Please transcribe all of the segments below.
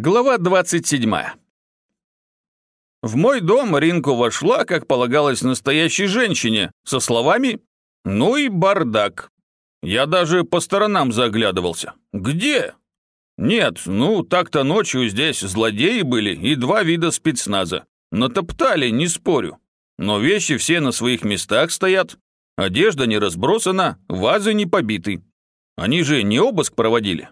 Глава 27. В мой дом Ринку вошла, как полагалось настоящей женщине, со словами «Ну и бардак». Я даже по сторонам заглядывался. «Где?» «Нет, ну, так-то ночью здесь злодеи были и два вида спецназа. Натоптали, не спорю. Но вещи все на своих местах стоят, одежда не разбросана, вазы не побиты. Они же не обыск проводили.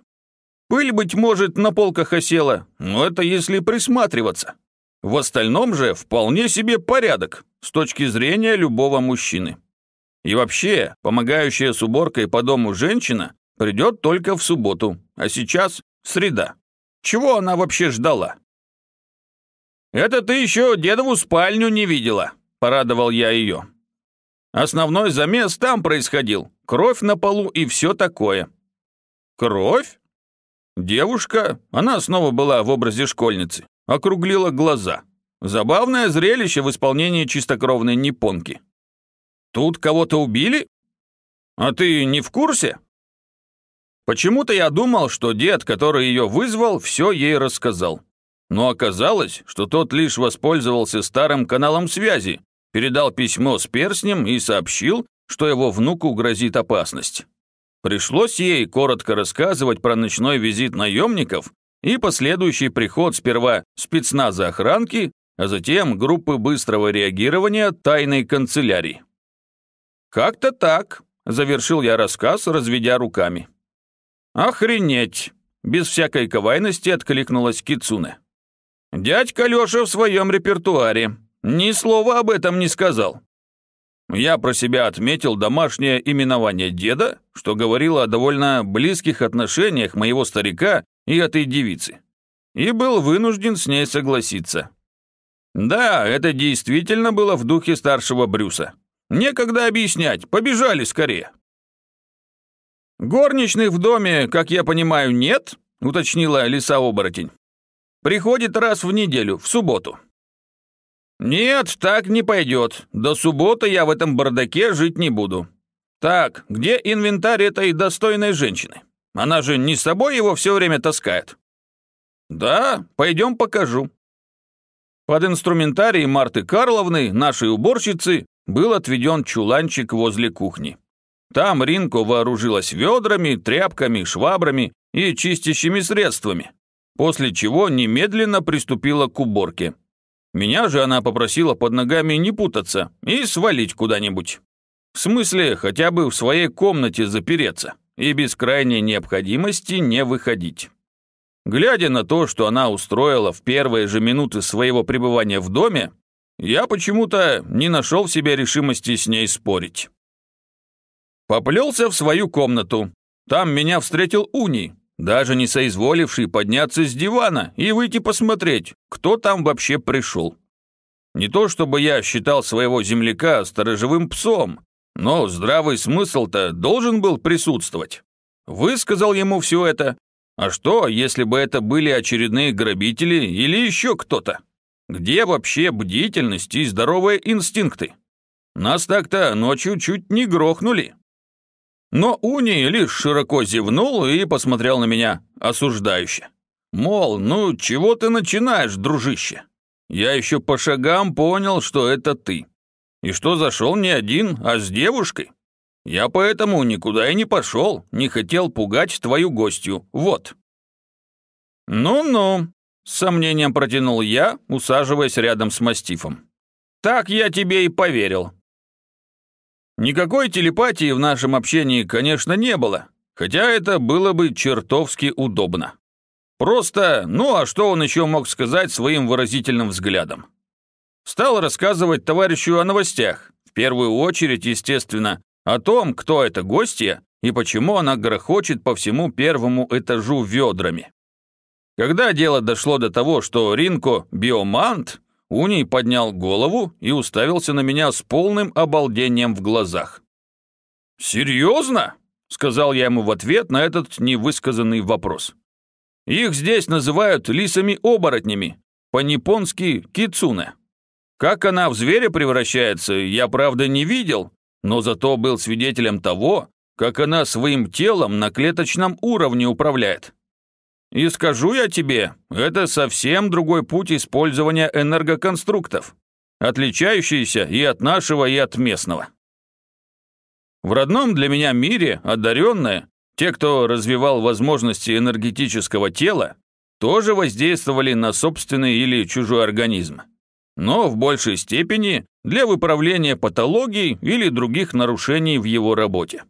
Пыль, быть может, на полках осела, но это если присматриваться. В остальном же вполне себе порядок с точки зрения любого мужчины. И вообще, помогающая с уборкой по дому женщина придет только в субботу, а сейчас среда. Чего она вообще ждала? «Это ты еще дедову спальню не видела», – порадовал я ее. Основной замес там происходил. Кровь на полу и все такое. Кровь? Девушка, она снова была в образе школьницы, округлила глаза. Забавное зрелище в исполнении чистокровной непонки. Тут кого-то убили? А ты не в курсе? Почему-то я думал, что дед, который ее вызвал, все ей рассказал. Но оказалось, что тот лишь воспользовался старым каналом связи, передал письмо с перстнем и сообщил, что его внуку грозит опасность. Пришлось ей коротко рассказывать про ночной визит наемников и последующий приход сперва спецназа охранки, а затем группы быстрого реагирования тайной канцелярии. «Как-то так», — завершил я рассказ, разведя руками. «Охренеть!» — без всякой ковайности откликнулась Кицуне. «Дядька Лёша в своем репертуаре. Ни слова об этом не сказал. Я про себя отметил домашнее именование деда, что говорило о довольно близких отношениях моего старика и этой девицы. И был вынужден с ней согласиться. Да, это действительно было в духе старшего Брюса. Некогда объяснять, побежали скорее. «Горничных в доме, как я понимаю, нет?» — уточнила лиса-оборотень. «Приходит раз в неделю, в субботу. «Нет, так не пойдет. До субботы я в этом бардаке жить не буду. Так, где инвентарь этой достойной женщины? Она же не с собой его все время таскает». «Да, пойдем покажу». Под инструментарий Марты Карловны, нашей уборщицы, был отведен чуланчик возле кухни. Там Ринко вооружилась ведрами, тряпками, швабрами и чистящими средствами, после чего немедленно приступила к уборке. Меня же она попросила под ногами не путаться и свалить куда-нибудь. В смысле, хотя бы в своей комнате запереться и без крайней необходимости не выходить. Глядя на то, что она устроила в первые же минуты своего пребывания в доме, я почему-то не нашел в себе решимости с ней спорить. Поплелся в свою комнату. Там меня встретил Уни, даже не соизволивший подняться с дивана и выйти посмотреть, кто там вообще пришел. Не то чтобы я считал своего земляка сторожевым псом, но здравый смысл-то должен был присутствовать. Высказал ему все это. А что, если бы это были очередные грабители или еще кто-то? Где вообще бдительность и здоровые инстинкты? Нас так-то ночью чуть не грохнули. Но Уни лишь широко зевнул и посмотрел на меня осуждающе. Мол, ну чего ты начинаешь, дружище? Я еще по шагам понял, что это ты. И что зашел не один, а с девушкой. Я поэтому никуда и не пошел, не хотел пугать твою гостью, вот. Ну-ну, с сомнением протянул я, усаживаясь рядом с мастифом. Так я тебе и поверил. Никакой телепатии в нашем общении, конечно, не было, хотя это было бы чертовски удобно. Просто, ну а что он еще мог сказать своим выразительным взглядом? Стал рассказывать товарищу о новостях, в первую очередь, естественно, о том, кто это гостья и почему она грохочет по всему первому этажу ведрами. Когда дело дошло до того, что Ринко биомант, Уний поднял голову и уставился на меня с полным обалдением в глазах. «Серьезно?» — сказал я ему в ответ на этот невысказанный вопрос. «Их здесь называют лисами-оборотнями, по-японски кицуне. Как она в зверя превращается, я, правда, не видел, но зато был свидетелем того, как она своим телом на клеточном уровне управляет. И скажу я тебе, это совсем другой путь использования энергоконструктов, отличающийся и от нашего, и от местного. В родном для меня мире одаренные, те, кто развивал возможности энергетического тела, тоже воздействовали на собственный или чужой организм. Но в большей степени для выправления патологий или других нарушений в его работе.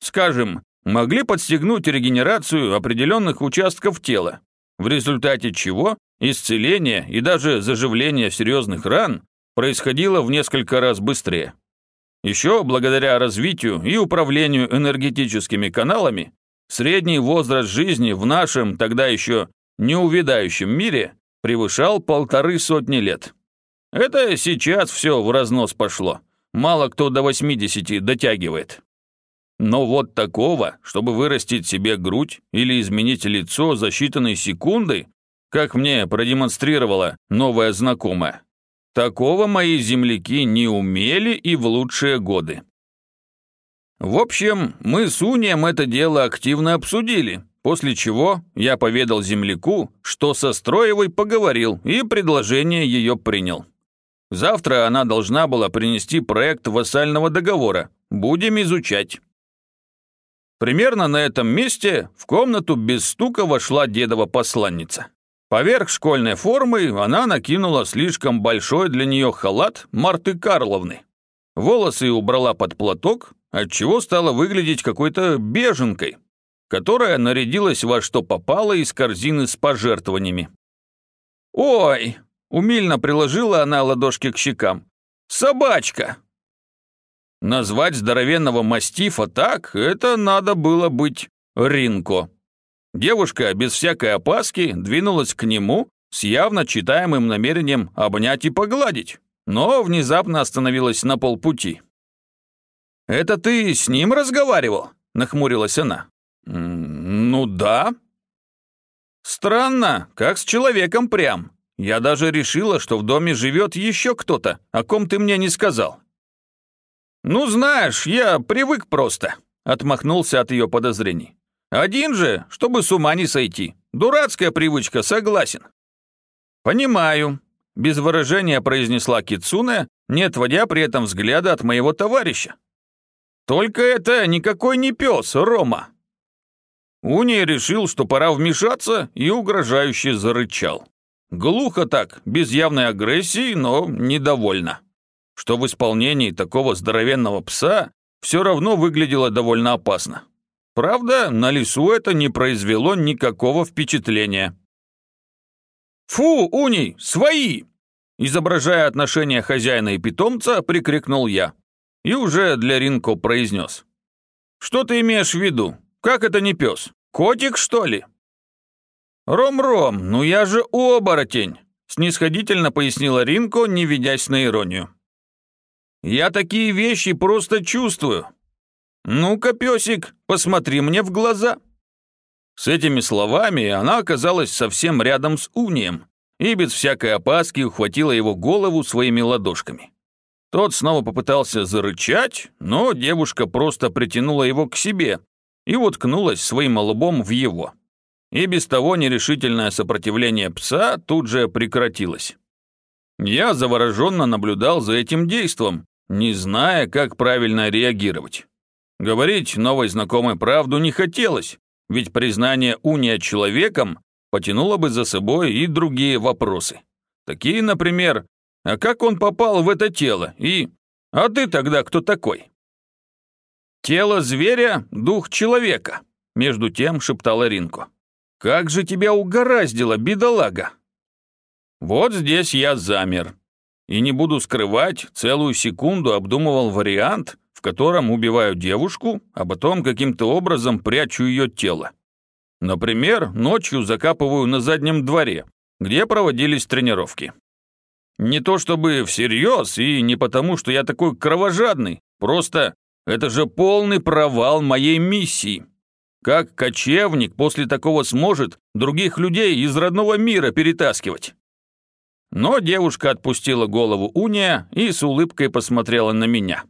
Скажем, могли подстегнуть регенерацию определенных участков тела, в результате чего исцеление и даже заживление серьезных ран происходило в несколько раз быстрее. Еще благодаря развитию и управлению энергетическими каналами, средний возраст жизни в нашем тогда еще неувядающем мире превышал полторы сотни лет. Это сейчас все в разнос пошло. Мало кто до 80 дотягивает. Но вот такого, чтобы вырастить себе грудь или изменить лицо за считанные секунды, как мне продемонстрировала новая знакомая, такого мои земляки не умели и в лучшие годы. В общем, мы с Унием это дело активно обсудили, после чего я поведал земляку, что со Строевой поговорил и предложение ее принял. Завтра она должна была принести проект вассального договора. Будем изучать. Примерно на этом месте в комнату без стука вошла дедова посланница. Поверх школьной формы она накинула слишком большой для нее халат Марты Карловны. Волосы убрала под платок, отчего стала выглядеть какой-то беженкой, которая нарядилась во что попало из корзины с пожертвованиями. «Ой!» — умильно приложила она ладошки к щекам. «Собачка!» Назвать здоровенного мастифа так, это надо было быть Ринко. Девушка без всякой опаски двинулась к нему с явно читаемым намерением обнять и погладить, но внезапно остановилась на полпути. «Это ты с ним разговаривал?» — нахмурилась она. «Ну да». «Странно, как с человеком прям. Я даже решила, что в доме живет еще кто-то, о ком ты мне не сказал». «Ну, знаешь, я привык просто», — отмахнулся от ее подозрений. «Один же, чтобы с ума не сойти. Дурацкая привычка, согласен». «Понимаю», — без выражения произнесла Кицуне, не отводя при этом взгляда от моего товарища. «Только это никакой не пес, Рома». Уния решил, что пора вмешаться, и угрожающе зарычал. Глухо так, без явной агрессии, но недовольно что в исполнении такого здоровенного пса все равно выглядело довольно опасно. Правда, на лесу это не произвело никакого впечатления. «Фу, Уний, свои!» Изображая отношения хозяина и питомца, прикрикнул я. И уже для Ринко произнес. «Что ты имеешь в виду? Как это не пес? Котик, что ли?» «Ром-ром, ну я же оборотень!» снисходительно пояснила Ринко, не ведясь на иронию. Я такие вещи просто чувствую. Ну-ка, песик, посмотри мне в глаза». С этими словами она оказалась совсем рядом с Унием и без всякой опаски ухватила его голову своими ладошками. Тот снова попытался зарычать, но девушка просто притянула его к себе и уткнулась своим лбом в его. И без того нерешительное сопротивление пса тут же прекратилось. Я завороженно наблюдал за этим действом, не зная, как правильно реагировать. Говорить новой знакомой правду не хотелось, ведь признание уния человеком потянуло бы за собой и другие вопросы. Такие, например, а как он попал в это тело и «А ты тогда кто такой?» «Тело зверя — дух человека», — между тем шептала Ринко. «Как же тебя угораздило, бедолага!» Вот здесь я замер. И не буду скрывать, целую секунду обдумывал вариант, в котором убиваю девушку, а потом каким-то образом прячу ее тело. Например, ночью закапываю на заднем дворе, где проводились тренировки. Не то чтобы всерьез, и не потому, что я такой кровожадный, просто это же полный провал моей миссии. Как кочевник после такого сможет других людей из родного мира перетаскивать? Но девушка отпустила голову Уния и с улыбкой посмотрела на меня.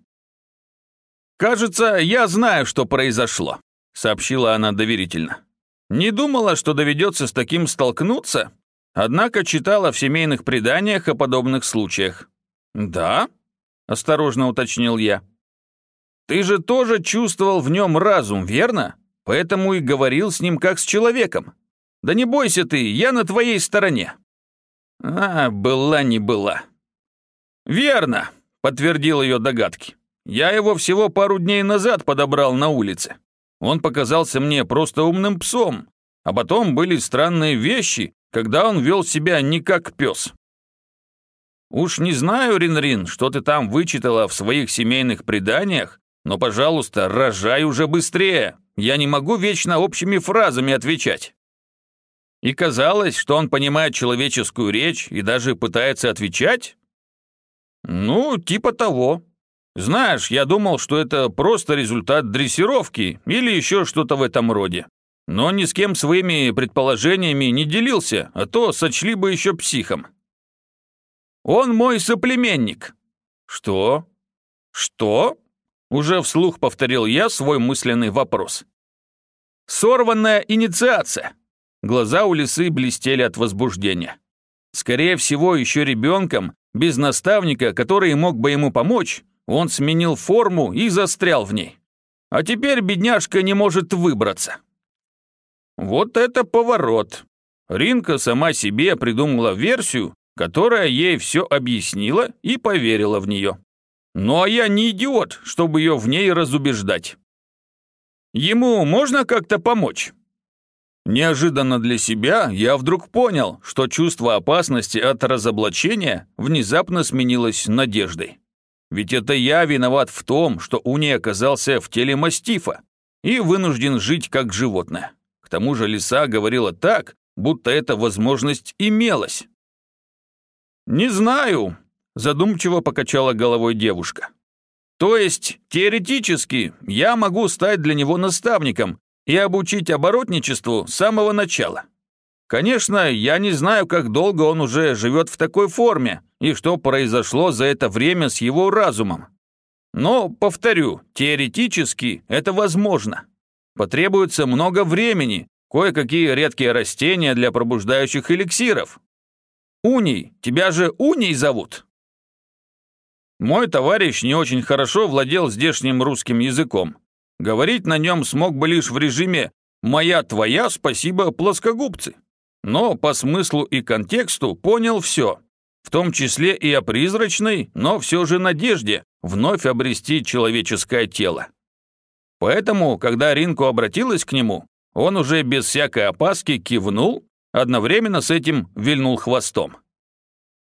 «Кажется, я знаю, что произошло», — сообщила она доверительно. Не думала, что доведется с таким столкнуться, однако читала в семейных преданиях о подобных случаях. «Да?» — осторожно уточнил я. «Ты же тоже чувствовал в нем разум, верно? Поэтому и говорил с ним как с человеком. Да не бойся ты, я на твоей стороне». «А, была не была». «Верно», — подтвердил ее догадки. «Я его всего пару дней назад подобрал на улице. Он показался мне просто умным псом, а потом были странные вещи, когда он вел себя не как пес. Уж не знаю, Ринрин, что ты там вычитала в своих семейных преданиях, но, пожалуйста, рожай уже быстрее. Я не могу вечно общими фразами отвечать. И казалось, что он понимает человеческую речь и даже пытается отвечать? Ну, типа того, знаешь, я думал, что это просто результат дрессировки или еще что-то в этом роде. Но ни с кем своими предположениями не делился, а то сочли бы еще психом. Он мой соплеменник. Что? Что? Уже вслух повторил я свой мысленный вопрос. Сорванная инициация. Глаза у лисы блестели от возбуждения. Скорее всего, еще ребенком, без наставника, который мог бы ему помочь, он сменил форму и застрял в ней. А теперь бедняжка не может выбраться. Вот это поворот. Ринка сама себе придумала версию, которая ей все объяснила и поверила в нее. Ну а я не идиот, чтобы ее в ней разубеждать. Ему можно как-то помочь? Неожиданно для себя я вдруг понял, что чувство опасности от разоблачения внезапно сменилось надеждой. Ведь это я виноват в том, что Уни оказался в теле мастифа и вынужден жить как животное. К тому же лиса говорила так, будто эта возможность имелась. «Не знаю», – задумчиво покачала головой девушка. «То есть, теоретически, я могу стать для него наставником и обучить оборотничеству с самого начала. Конечно, я не знаю, как долго он уже живет в такой форме и что произошло за это время с его разумом. Но, повторю, теоретически это возможно. Потребуется много времени, кое-какие редкие растения для пробуждающих эликсиров. Уний, тебя же Уний зовут? Мой товарищ не очень хорошо владел здешним русским языком. Говорить на нем смог бы лишь в режиме «моя твоя, спасибо, плоскогубцы» но по смыслу и контексту понял все, в том числе и о призрачной, но все же надежде вновь обрести человеческое тело. Поэтому, когда Ринку обратилась к нему, он уже без всякой опаски кивнул, одновременно с этим вильнул хвостом.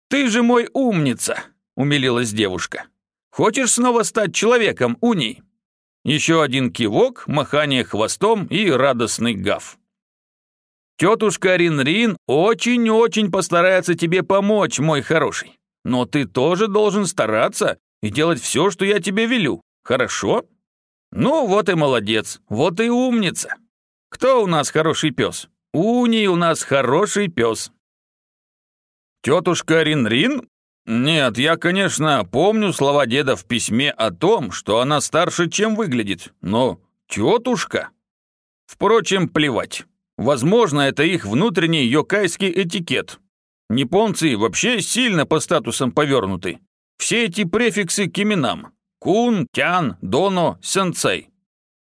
«Ты же мой умница!» — умилилась девушка. «Хочешь снова стать человеком, Уний?» Еще один кивок, махание хвостом и радостный гав. Тетушка Рин-Рин очень-очень постарается тебе помочь, мой хороший. Но ты тоже должен стараться и делать все, что я тебе велю. Хорошо? Ну, вот и молодец, вот и умница. Кто у нас хороший пес? Уни у нас хороший пес. Тетушка Рин-Рин? Нет, я, конечно, помню слова деда в письме о том, что она старше, чем выглядит, но тетушка? Впрочем, плевать. Возможно, это их внутренний йокайский этикет. Японцы вообще сильно по статусам повернуты. Все эти префиксы к именам. Кун, Тян, Доно, Сенцей.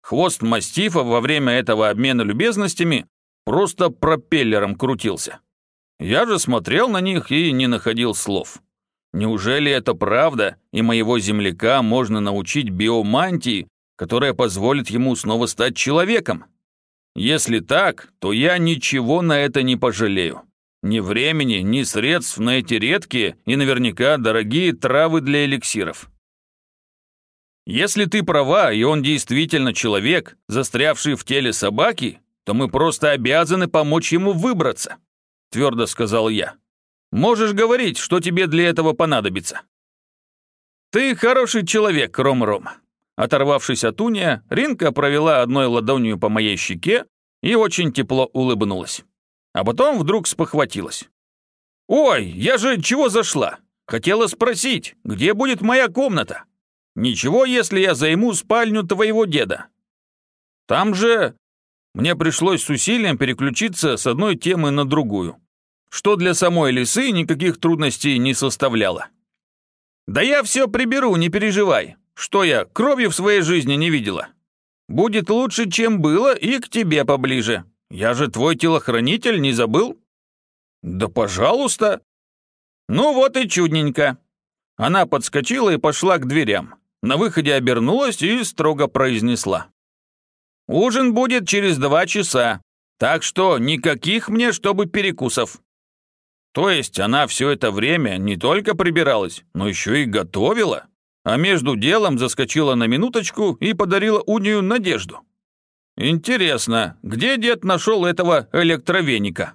Хвост мастифа во время этого обмена любезностями просто пропеллером крутился. Я же смотрел на них и не находил слов. Неужели это правда, и моего земляка можно научить биомантии, которая позволит ему снова стать человеком? Если так, то я ничего на это не пожалею. Ни времени, ни средств на эти редкие и наверняка дорогие травы для эликсиров. Если ты права, и он действительно человек, застрявший в теле собаки, то мы просто обязаны помочь ему выбраться», — твердо сказал я. «Можешь говорить, что тебе для этого понадобится». «Ты хороший человек, Ром-Ром. Оторвавшись от уния, Ринка провела одной ладонью по моей щеке и очень тепло улыбнулась. А потом вдруг спохватилась. «Ой, я же чего зашла? Хотела спросить, где будет моя комната? Ничего, если я займу спальню твоего деда. Там же... мне пришлось с усилием переключиться с одной темы на другую, что для самой лисы никаких трудностей не составляло. «Да я все приберу, не переживай. Что я, кровью в своей жизни не видела? Будет лучше, чем было, и к тебе поближе. Я же твой телохранитель, не забыл?» «Да пожалуйста!» «Ну вот и чудненько!» Она подскочила и пошла к дверям. На выходе обернулась и строго произнесла. «Ужин будет через два часа, так что никаких мне, чтобы перекусов». То есть она все это время не только прибиралась, но еще и готовила, а между делом заскочила на минуточку и подарила унию надежду. Интересно, где дед нашел этого электровеника?